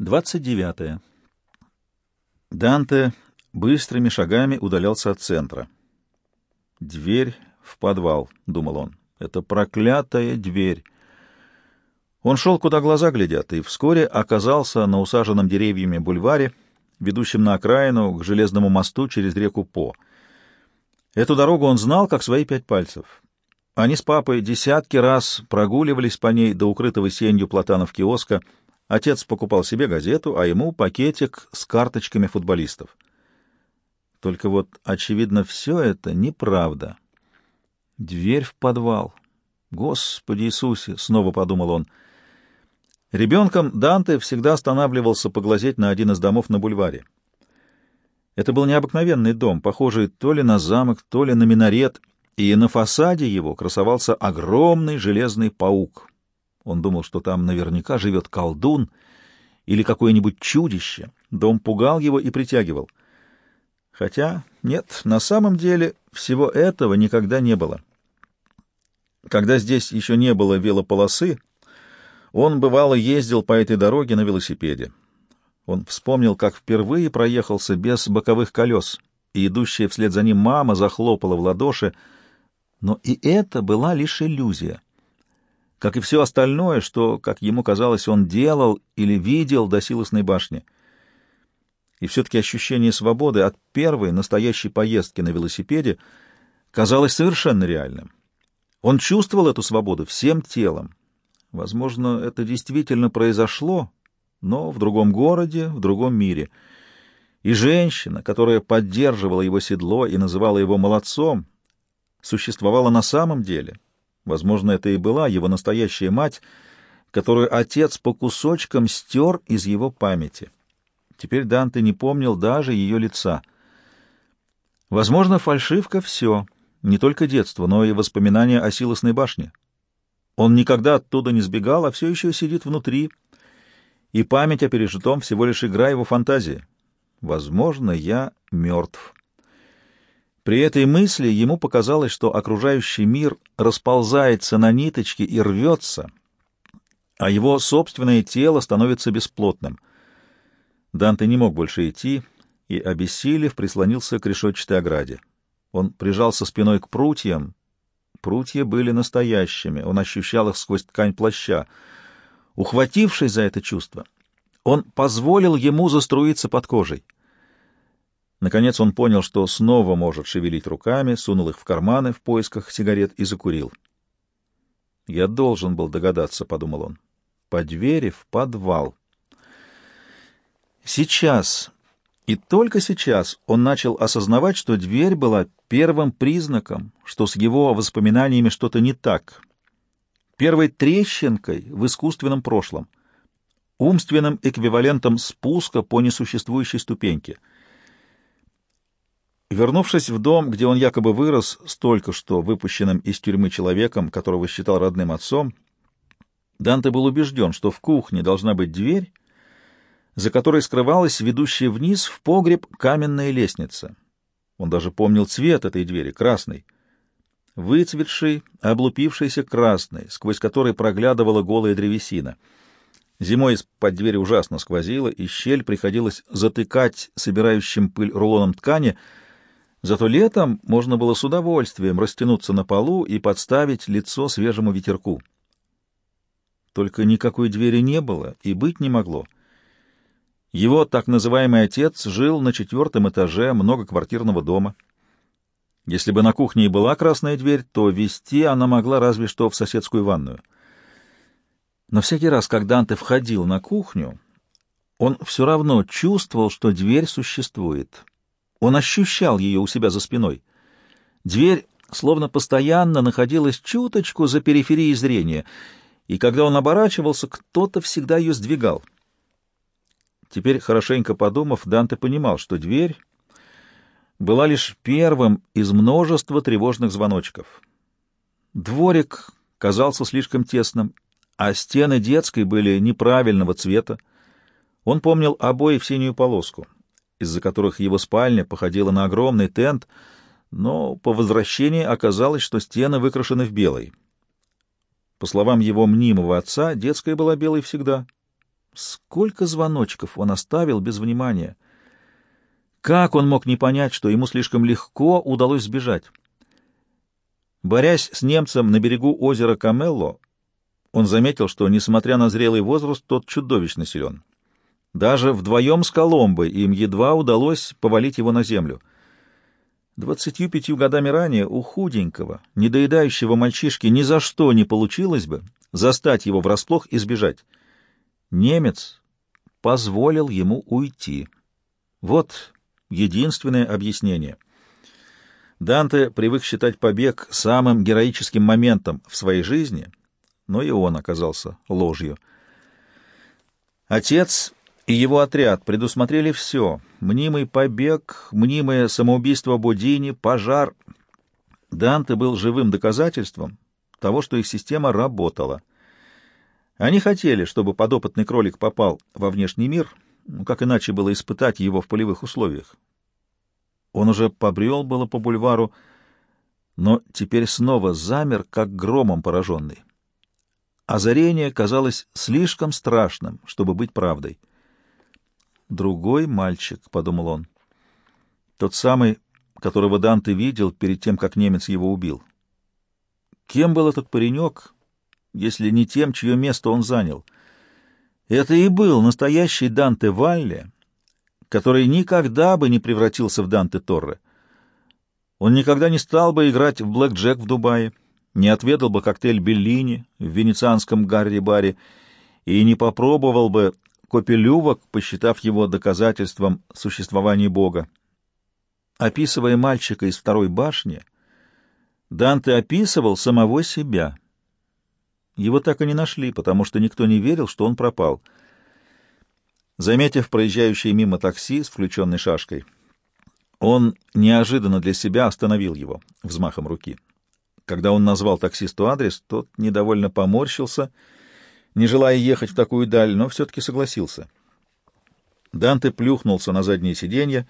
29. Данте быстрыми шагами удалялся от центра. «Дверь в подвал», — думал он. «Это проклятая дверь». Он шел, куда глаза глядят, и вскоре оказался на усаженном деревьями бульваре, ведущем на окраину к железному мосту через реку По. Эту дорогу он знал, как свои пять пальцев. Они с папой десятки раз прогуливались по ней до укрытого сенью платанов киоска — Отец покупал себе газету, а ему пакетик с карточками футболистов. Только вот, очевидно, все это неправда. Дверь в подвал. Господи Иисусе! — снова подумал он. Ребенком Данте всегда останавливался поглазеть на один из домов на бульваре. Это был необыкновенный дом, похожий то ли на замок, то ли на минарет, и на фасаде его красовался огромный железный паук, он думал, что там наверняка живет колдун или какое-нибудь чудище. Дом пугал его и притягивал. Хотя, нет, на самом деле всего этого никогда не было. Когда здесь еще не было велополосы, он, бывало, ездил по этой дороге на велосипеде. Он вспомнил, как впервые проехался без боковых колес, и идущая вслед за ним мама захлопала в ладоши, но и это была лишь иллюзия как и все остальное, что, как ему казалось, он делал или видел до Силосной башни. И все-таки ощущение свободы от первой настоящей поездки на велосипеде казалось совершенно реальным. Он чувствовал эту свободу всем телом. Возможно, это действительно произошло, но в другом городе, в другом мире. И женщина, которая поддерживала его седло и называла его молодцом, существовала на самом деле — Возможно, это и была его настоящая мать, которую отец по кусочкам стер из его памяти. Теперь Данте не помнил даже ее лица. Возможно, фальшивка — все, не только детство, но и воспоминания о силосной башне. Он никогда оттуда не сбегал, а все еще сидит внутри, и память о пережитом всего лишь игра его фантазии. Возможно, я мертв. При этой мысли ему показалось, что окружающий мир расползается на ниточке и рвется, а его собственное тело становится бесплотным. Данте не мог больше идти и, обессилев, прислонился к решетчатой ограде. Он прижался спиной к прутьям. Прутья были настоящими, он ощущал их сквозь ткань плаща. Ухватившись за это чувство, он позволил ему заструиться под кожей — Наконец он понял, что снова может шевелить руками, сунул их в карманы в поисках сигарет и закурил. «Я должен был догадаться», — подумал он, — «по двери в подвал». Сейчас, и только сейчас, он начал осознавать, что дверь была первым признаком, что с его воспоминаниями что-то не так, первой трещинкой в искусственном прошлом, умственным эквивалентом спуска по несуществующей ступеньке — Вернувшись в дом, где он якобы вырос с только что выпущенным из тюрьмы человеком, которого считал родным отцом, Данте был убежден, что в кухне должна быть дверь, за которой скрывалась ведущая вниз в погреб каменная лестница. Он даже помнил цвет этой двери — красный. Выцветший, облупившийся красный, сквозь который проглядывала голая древесина. Зимой из-под двери ужасно сквозило, и щель приходилось затыкать собирающим пыль рулоном ткани — Зато летом можно было с удовольствием растянуться на полу и подставить лицо свежему ветерку. Только никакой двери не было и быть не могло. Его так называемый отец жил на четвертом этаже многоквартирного дома. Если бы на кухне и была красная дверь, то вести она могла разве что в соседскую ванную. Но всякий раз, когда Данте входил на кухню, он все равно чувствовал, что дверь существует, он ощущал ее у себя за спиной. Дверь словно постоянно находилась чуточку за периферией зрения, и когда он оборачивался, кто-то всегда ее сдвигал. Теперь, хорошенько подумав, Данте понимал, что дверь была лишь первым из множества тревожных звоночков. Дворик казался слишком тесным, а стены детской были неправильного цвета. Он помнил обои в синюю полоску — из-за которых его спальня походила на огромный тент, но по возвращении оказалось, что стены выкрашены в белый. По словам его мнимого отца, детская была белой всегда. Сколько звоночков он оставил без внимания! Как он мог не понять, что ему слишком легко удалось сбежать? Борясь с немцем на берегу озера Камелло, он заметил, что, несмотря на зрелый возраст, тот чудовищно силен. Даже вдвоем с Коломбой им едва удалось повалить его на землю. Двадцатью пятью годами ранее у худенького, недоедающего мальчишки ни за что не получилось бы застать его врасплох и сбежать. Немец позволил ему уйти. Вот единственное объяснение. Данте привык считать побег самым героическим моментом в своей жизни, но и он оказался ложью. Отец и его отряд предусмотрели все — мнимый побег, мнимое самоубийство Бодини, пожар. Данте был живым доказательством того, что их система работала. Они хотели, чтобы подопытный кролик попал во внешний мир, ну, как иначе было испытать его в полевых условиях. Он уже побрел было по бульвару, но теперь снова замер, как громом пораженный. Озарение казалось слишком страшным, чтобы быть правдой. «Другой мальчик», — подумал он. «Тот самый, которого Данте видел перед тем, как немец его убил. Кем был этот паренек, если не тем, чье место он занял? Это и был настоящий Данте Валле, который никогда бы не превратился в Данте Торре. Он никогда не стал бы играть в блэк-джек в Дубае, не отведал бы коктейль Беллини в венецианском Гарри-баре и не попробовал бы Копелювок, посчитав его доказательством существования Бога. Описывая мальчика из второй башни, Данте описывал самого себя. Его так и не нашли, потому что никто не верил, что он пропал. Заметив проезжающее мимо такси с включенной шашкой, он неожиданно для себя остановил его взмахом руки. Когда он назвал таксисту адрес, тот недовольно поморщился — не желая ехать в такую даль, но все-таки согласился. Данте плюхнулся на заднее сиденье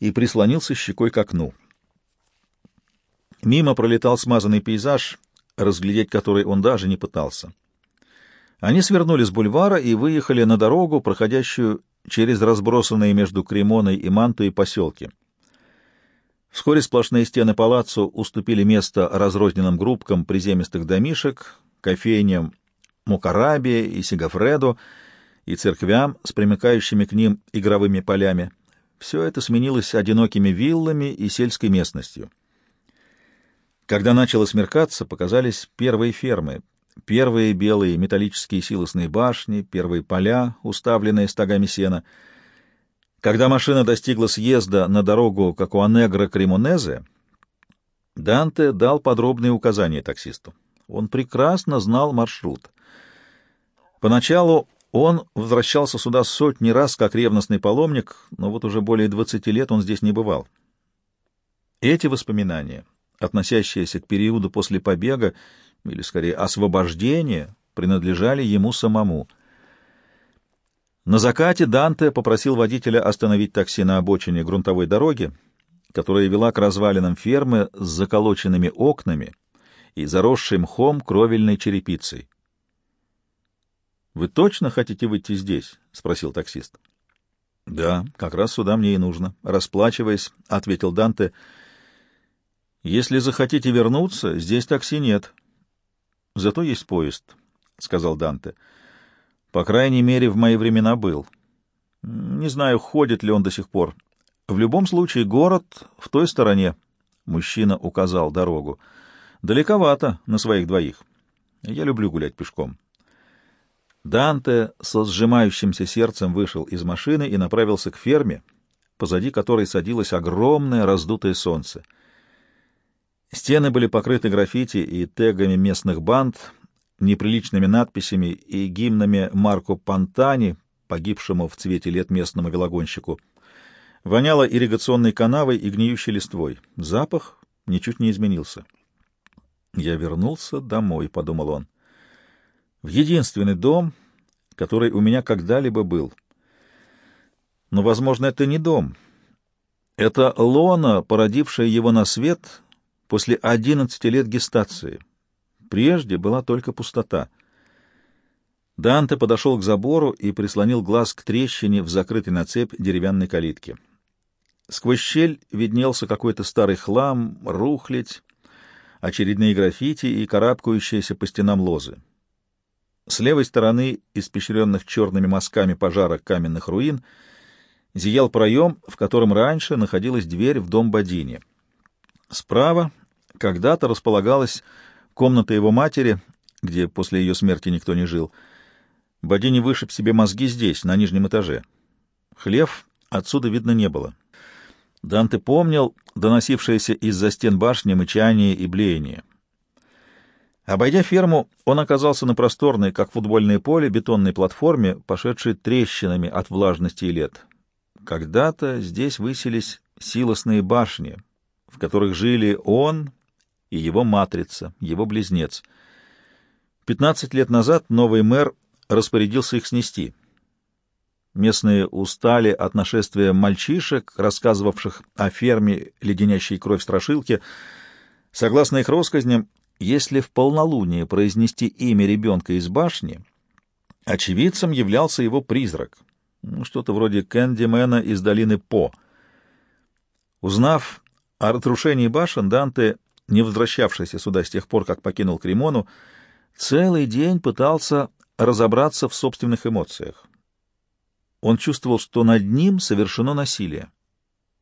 и прислонился щекой к окну. Мимо пролетал смазанный пейзаж, разглядеть который он даже не пытался. Они свернули с бульвара и выехали на дорогу, проходящую через разбросанные между Кремоной и Мантуей поселки. Вскоре сплошные стены палаццо уступили место разрозненным группкам приземистых домишек, кофейням Мукарабе и Сигафреду, и церквям с примыкающими к ним игровыми полями. Все это сменилось одинокими виллами и сельской местностью. Когда начало смеркаться, показались первые фермы, первые белые металлические силосные башни, первые поля, уставленные стогами сена. Когда машина достигла съезда на дорогу Какуанегро-Кремонезе, Данте дал подробные указания таксисту. Он прекрасно знал маршрут. Поначалу он возвращался сюда сотни раз, как ревностный паломник, но вот уже более двадцати лет он здесь не бывал. Эти воспоминания, относящиеся к периоду после побега, или скорее освобождения, принадлежали ему самому. На закате Данте попросил водителя остановить такси на обочине грунтовой дороги, которая вела к развалинам фермы с заколоченными окнами и заросшим мхом кровельной черепицей. «Вы точно хотите выйти здесь?» — спросил таксист. «Да, как раз сюда мне и нужно». Расплачиваясь, ответил Данте. «Если захотите вернуться, здесь такси нет». «Зато есть поезд», — сказал Данте. «По крайней мере, в мои времена был. Не знаю, ходит ли он до сих пор. В любом случае, город в той стороне». Мужчина указал дорогу. «Далековато на своих двоих. Я люблю гулять пешком». Данте со сжимающимся сердцем вышел из машины и направился к ферме, позади которой садилось огромное раздутое солнце. Стены были покрыты граффити и тегами местных банд, неприличными надписями и гимнами Марко Пантани, погибшему в цвете лет местному велогонщику. Воняло ирригационной канавой и гниющей листвой. Запах ничуть не изменился. «Я вернулся домой», — подумал он в единственный дом, который у меня когда-либо был. Но, возможно, это не дом. Это лона, породившая его на свет после одиннадцати лет гестации. Прежде была только пустота. Данте подошел к забору и прислонил глаз к трещине в закрытой на цепь деревянной калитке. Сквозь щель виднелся какой-то старый хлам, рухлядь, очередные граффити и карабкающиеся по стенам лозы. С левой стороны, испещренных черными мазками пожара каменных руин, зиял проем, в котором раньше находилась дверь в дом Бодини. Справа когда-то располагалась комната его матери, где после ее смерти никто не жил — Бодини вышиб себе мозги здесь, на нижнем этаже. Хлев отсюда видно не было. Данте помнил доносившееся из-за стен башни мычание и блеяние. Обойдя ферму, он оказался на просторной, как футбольное поле, бетонной платформе, пошедшей трещинами от влажности и лет. Когда-то здесь высились силосные башни, в которых жили он и его матрица, его близнец. Пятнадцать лет назад новый мэр распорядился их снести. Местные устали от нашествия мальчишек, рассказывавших о ферме, леденящей кровь страшилки. Согласно их россказням, если в полнолуние произнести имя ребенка из башни, очевидцем являлся его призрак, ну, что-то вроде Кэндимена из долины По. Узнав о разрушении башен, Данте, не возвращавшийся сюда с тех пор, как покинул Кремону, целый день пытался разобраться в собственных эмоциях. Он чувствовал, что над ним совершено насилие,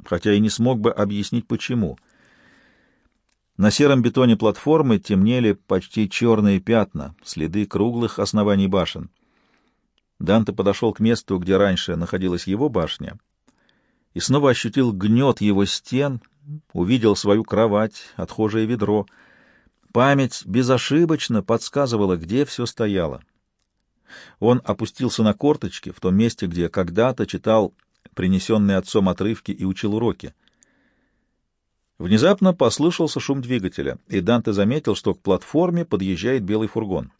хотя и не смог бы объяснить, почему. На сером бетоне платформы темнели почти черные пятна, следы круглых оснований башен. Данте подошел к месту, где раньше находилась его башня, и снова ощутил гнет его стен, увидел свою кровать, отхожее ведро. Память безошибочно подсказывала, где все стояло. Он опустился на корточки в том месте, где когда-то читал принесенные отцом отрывки и учил уроки. Внезапно послышался шум двигателя, и Данте заметил, что к платформе подъезжает белый фургон.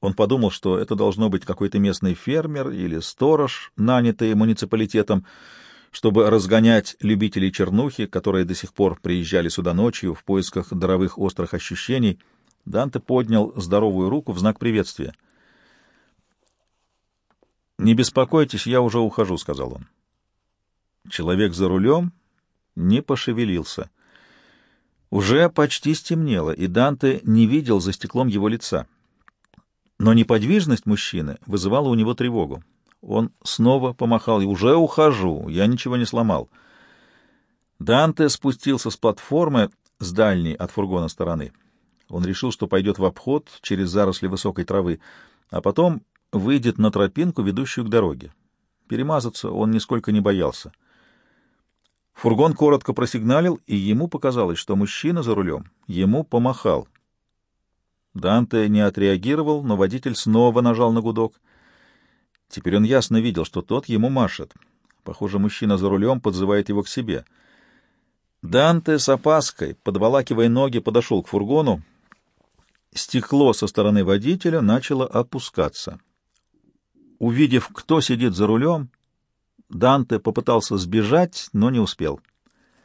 Он подумал, что это должно быть какой-то местный фермер или сторож, нанятый муниципалитетом, чтобы разгонять любителей чернухи, которые до сих пор приезжали сюда ночью в поисках даровых острых ощущений. Данте поднял здоровую руку в знак приветствия — «Не беспокойтесь, я уже ухожу», — сказал он. Человек за рулем не пошевелился. Уже почти стемнело, и Данте не видел за стеклом его лица. Но неподвижность мужчины вызывала у него тревогу. Он снова помахал, и «Уже ухожу, я ничего не сломал». Данте спустился с платформы с дальней от фургона стороны. Он решил, что пойдет в обход через заросли высокой травы, а потом выйдет на тропинку, ведущую к дороге. Перемазаться он нисколько не боялся. Фургон коротко просигналил, и ему показалось, что мужчина за рулем ему помахал. Данте не отреагировал, но водитель снова нажал на гудок. Теперь он ясно видел, что тот ему машет. Похоже, мужчина за рулем подзывает его к себе. Данте с опаской, подволакивая ноги, подошел к фургону. Стекло со стороны водителя начало опускаться. Увидев, кто сидит за рулем, Данте попытался сбежать, но не успел.